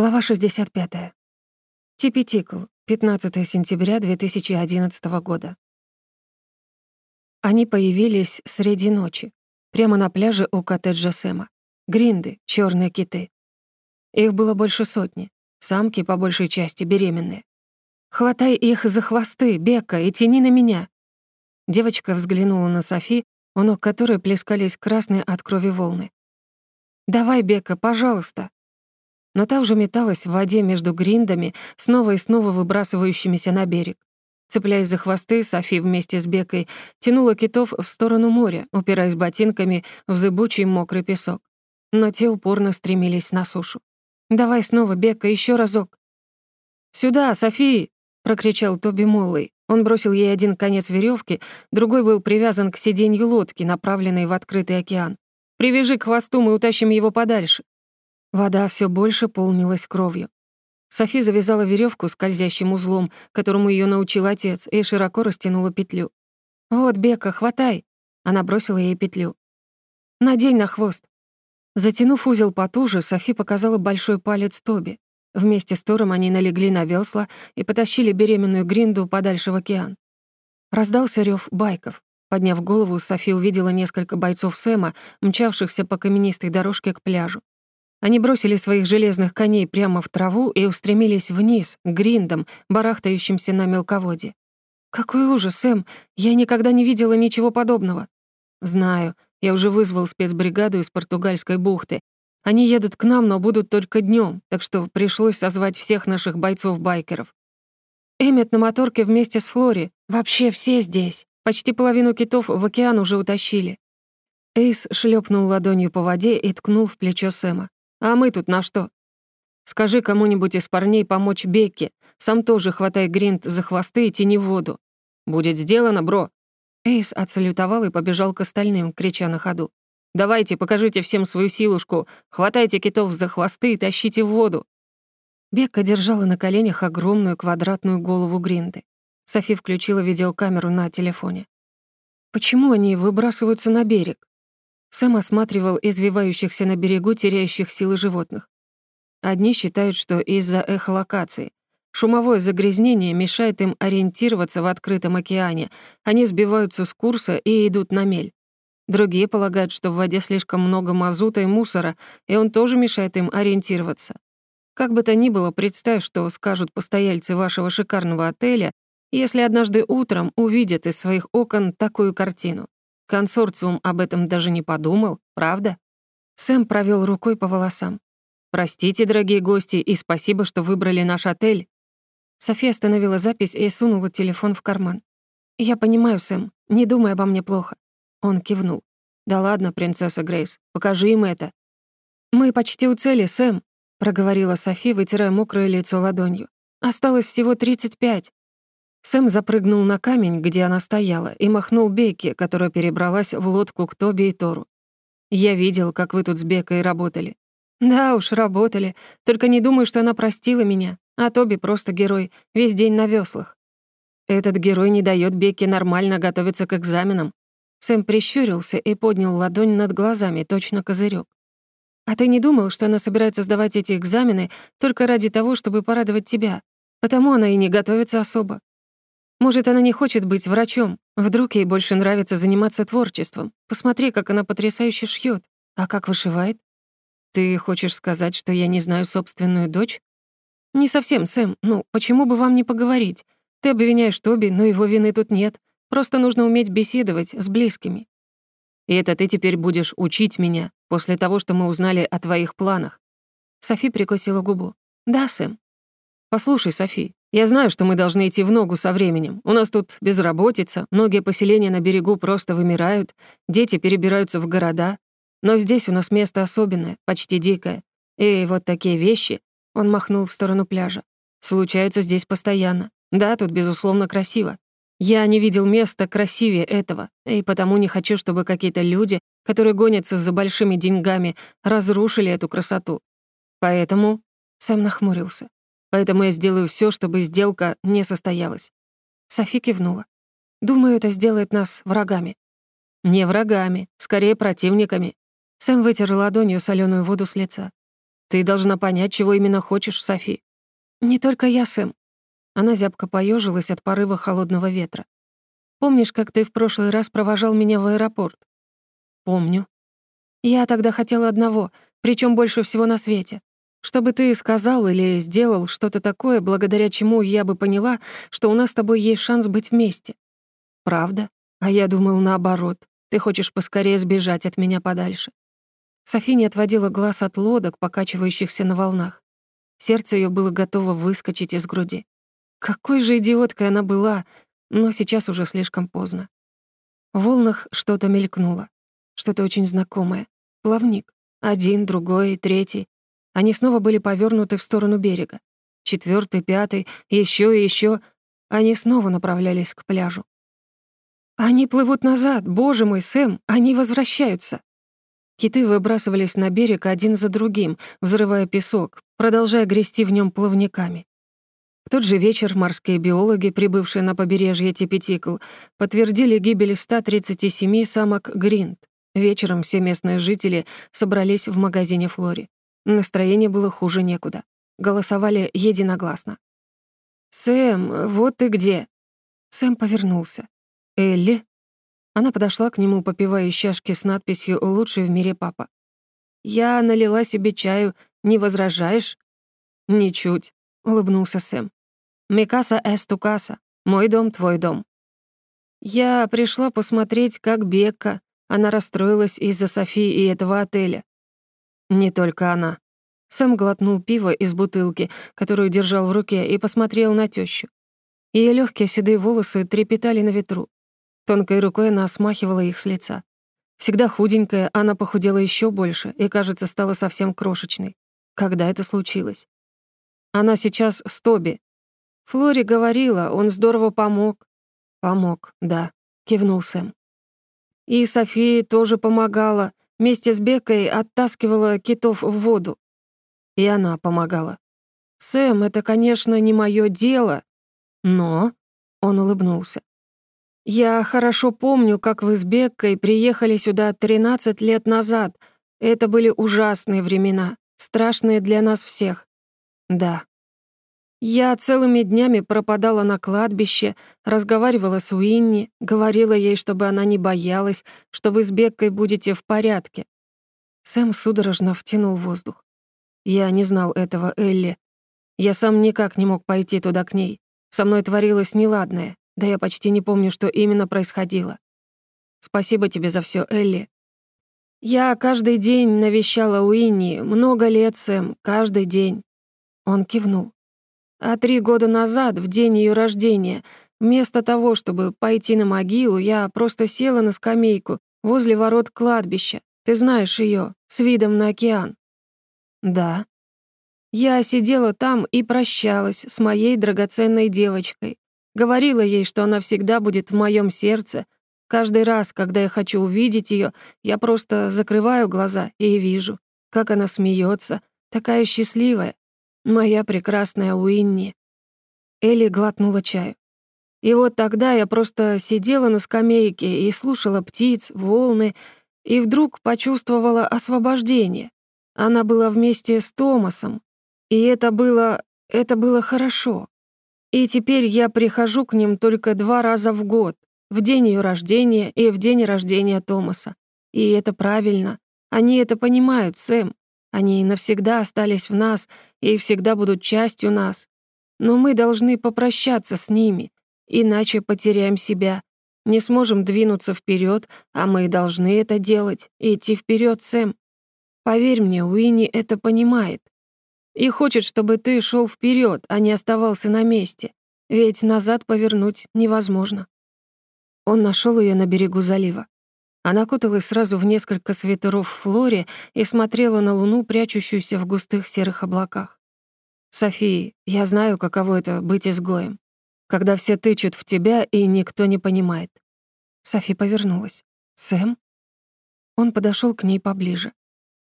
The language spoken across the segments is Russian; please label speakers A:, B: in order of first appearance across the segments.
A: Глава 65. Типи Тикл, 15 сентября 2011 года. Они появились среди ночи, прямо на пляже у коттеджа Сэма. Гринды, черные киты. Их было больше сотни, самки по большей части беременные. «Хватай их за хвосты, Бека, и тяни на меня!» Девочка взглянула на Софи, у ног которой плескались красные от крови волны. «Давай, Бека, пожалуйста!» Но та уже металась в воде между гриндами, снова и снова выбрасывающимися на берег. Цепляясь за хвосты, Софи вместе с Бекой тянула китов в сторону моря, упираясь ботинками в зыбучий мокрый песок. Но те упорно стремились на сушу. «Давай снова, Бека, еще разок!» «Сюда, Софи!» — прокричал Тоби Моллой. Он бросил ей один конец веревки, другой был привязан к сиденью лодки, направленной в открытый океан. «Привяжи к хвосту, мы утащим его подальше». Вода все больше полнилась кровью. Софи завязала веревку скользящим узлом, которому ее научил отец, и широко растянула петлю. «Вот, Бека, хватай!» Она бросила ей петлю. «Надень на хвост!» Затянув узел потуже, Софи показала большой палец Тоби. Вместе с Тором они налегли на весла и потащили беременную Гринду подальше в океан. Раздался рев байков. Подняв голову, Софи увидела несколько бойцов Сэма, мчавшихся по каменистой дорожке к пляжу. Они бросили своих железных коней прямо в траву и устремились вниз, к гриндам, барахтающимся на мелководье. «Какой ужас, Сэм! Я никогда не видела ничего подобного». «Знаю. Я уже вызвал спецбригаду из португальской бухты. Они едут к нам, но будут только днем, так что пришлось созвать всех наших бойцов-байкеров. Эммет на моторке вместе с Флори. Вообще все здесь. Почти половину китов в океан уже утащили». Эйс шлепнул ладонью по воде и ткнул в плечо Сэма. А мы тут на что? Скажи кому-нибудь из парней помочь Бекке. Сам тоже хватай гринт за хвосты и тяни в воду. Будет сделано, бро. Эйс отсалютовал и побежал к остальным, крича на ходу. «Давайте, покажите всем свою силушку, хватайте китов за хвосты и тащите в воду». Бекка держала на коленях огромную квадратную голову Гринды. Софи включила видеокамеру на телефоне. «Почему они выбрасываются на берег?» Сэм осматривал извивающихся на берегу теряющих силы животных. Одни считают, что из-за эхолокации. Шумовое загрязнение мешает им ориентироваться в открытом океане, они сбиваются с курса и идут на мель. Другие полагают, что в воде слишком много мазута и мусора, и он тоже мешает им ориентироваться. Как бы то ни было, представь, что скажут постояльцы вашего шикарного отеля, если однажды утром увидят из своих окон такую картину. Консорциум об этом даже не подумал, правда? Сэм провел рукой по волосам. «Простите, дорогие гости, и спасибо, что выбрали наш отель». София остановила запись и сунула телефон в карман. «Я понимаю, Сэм, не думай обо мне плохо». Он кивнул. «Да ладно, принцесса Грейс, покажи им это». «Мы почти у цели, Сэм», — проговорила Софи, вытирая мокрое лицо ладонью. «Осталось всего 35. Сэм запрыгнул на камень, где она стояла, и махнул Бекке, которая перебралась в лодку к Тоби и Тору. «Я видел, как вы тут с Беккой работали». «Да уж, работали. Только не думаю, что она простила меня. А Тоби просто герой, весь день на веслах. Этот герой не дает Бекке нормально готовиться к экзаменам». Сэм прищурился и поднял ладонь над глазами, точно козырек. «А ты не думал, что она собирается сдавать эти экзамены только ради того, чтобы порадовать тебя? Потому она и не готовится особо. Может, она не хочет быть врачом. Вдруг ей больше нравится заниматься творчеством. Посмотри, как она потрясающе шьет. А как вышивает? Ты хочешь сказать, что я не знаю собственную дочь? Не совсем, Сэм. Ну, почему бы вам не поговорить? Ты обвиняешь Тоби, но его вины тут нет. Просто нужно уметь беседовать с близкими. И это ты теперь будешь учить меня после того, что мы узнали о твоих планах. Софи прикусила губу. Да, Сэм. Послушай, Софи, я знаю, что мы должны идти в ногу со временем. У нас тут безработица, многие поселения на берегу просто вымирают, дети перебираются в города. Но здесь у нас место особенное, почти дикое. И вот такие вещи, он махнул в сторону пляжа, случаются здесь постоянно. Да, тут, безусловно, красиво. Я не видел места красивее этого, и потому не хочу, чтобы какие-то люди, которые гонятся за большими деньгами, разрушили эту красоту. Поэтому Сэм нахмурился. Поэтому я сделаю все, чтобы сделка не состоялась». Софи кивнула. «Думаю, это сделает нас врагами». «Не врагами, скорее противниками». Сэм вытер ладонью соленую воду с лица. Ты должна понять, чего именно хочешь, Софи. Не только я, Сэм. Она зябко поежилась от порыва холодного ветра. Помнишь, как ты в прошлый раз провожал меня в аэропорт? Помню. Я тогда хотела одного, причем больше всего на свете. Чтобы ты сказал или сделал что-то такое, благодаря чему я бы поняла, что у нас с тобой есть шанс быть вместе. Правда? А я думал наоборот. Ты хочешь поскорее сбежать от меня подальше. Софи не отводила глаз от лодок, покачивающихся на волнах. Сердце ее было готово выскочить из груди. Какой же идиоткой она была, но сейчас уже слишком поздно. В волнах что-то мелькнуло, что-то очень знакомое. Плавник. Один, другой, третий. Они снова были повернуты в сторону берега. Четвертый, пятый, еще и еще. Они снова направлялись к пляжу. «Они плывут назад! Боже мой, Сэм! Они возвращаются!» Киты выбрасывались на берег один за другим, взрывая песок, продолжая грести в нем плавниками. В тот же вечер морские биологи, прибывшие на побережье Типетикл, подтвердили гибель 137 самок Гринд. Вечером все местные жители собрались в магазине Флори. Настроение было хуже некуда. Голосовали единогласно. «Сэм, вот ты где!» Сэм повернулся. «Элли?» Она подошла к нему, попивая из чашки с надписью «Лучший в мире папа». «Я налила себе чаю. Не возражаешь?» «Ничуть», — улыбнулся Сэм. «Микаса эстукаса. Мой дом, твой дом». «Я пришла посмотреть, как Бекка. Она расстроилась из-за Софии и этого отеля». «Не только она». Сэм глотнул пиво из бутылки, которую держал в руке, и посмотрел на тещу. Ее легкие седые волосы трепетали на ветру. Тонкой рукой она смахивала их с лица. Всегда худенькая, она похудела еще больше и, кажется, стала совсем крошечной. Когда это случилось? Она сейчас в Тоби. Флори говорила, он здорово помог. Помог, да, кивнул Сэм. И София тоже помогала. Вместе с Бекой оттаскивала китов в воду. И она помогала. «Сэм, это, конечно, не мое дело, но...» Он улыбнулся. Я хорошо помню, как вы с Беккой приехали сюда 13 лет назад. Это были ужасные времена, страшные для нас всех. Да. Я целыми днями пропадала на кладбище, разговаривала с Уинни, говорила ей, чтобы она не боялась, что вы с Беккой будете в порядке. Сэм судорожно втянул воздух. Я не знал этого, Элли. Я сам никак не мог пойти туда к ней. Со мной творилось неладное. Да я почти не помню, что именно происходило. Спасибо тебе за все, Элли. Я каждый день навещала Уинни, много лет, Сэм, каждый день. Он кивнул. А три года назад, в день ее рождения, вместо того, чтобы пойти на могилу, я просто села на скамейку возле ворот кладбища. Ты знаешь ее, с видом на океан. Да. Я сидела там и прощалась с моей драгоценной девочкой. Говорила ей, что она всегда будет в моем сердце. Каждый раз, когда я хочу увидеть ее, я просто закрываю глаза и вижу, как она смеется, такая счастливая. Моя прекрасная Уинни. Элли глотнула чаю. И вот тогда я просто сидела на скамейке и слушала птиц, волны, и вдруг почувствовала освобождение. Она была вместе с Томасом, и это было... это было хорошо. И теперь я прихожу к ним только два раза в год, в день ее рождения и в день рождения Томаса. И это правильно. Они это понимают, Сэм. Они навсегда остались в нас и всегда будут частью нас. Но мы должны попрощаться с ними, иначе потеряем себя. Не сможем двинуться вперед, а мы должны это делать, идти вперед, Сэм. Поверь мне, Уинни это понимает и хочет, чтобы ты шел вперед, а не оставался на месте, ведь назад повернуть невозможно. Он нашел ее на берегу залива. Она куталась сразу в несколько свитеров флоре и смотрела на луну, прячущуюся в густых серых облаках. «Софии, я знаю, каково это — быть изгоем, когда все тычут в тебя, и никто не понимает». Софи повернулась. «Сэм?» Он подошел к ней поближе.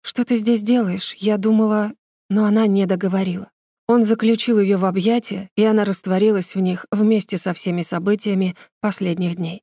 A: «Что ты здесь делаешь? Я думала, но она не договорила. Он заключил ее в объятия, и она растворилась в них вместе со всеми событиями последних дней.